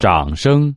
掌声。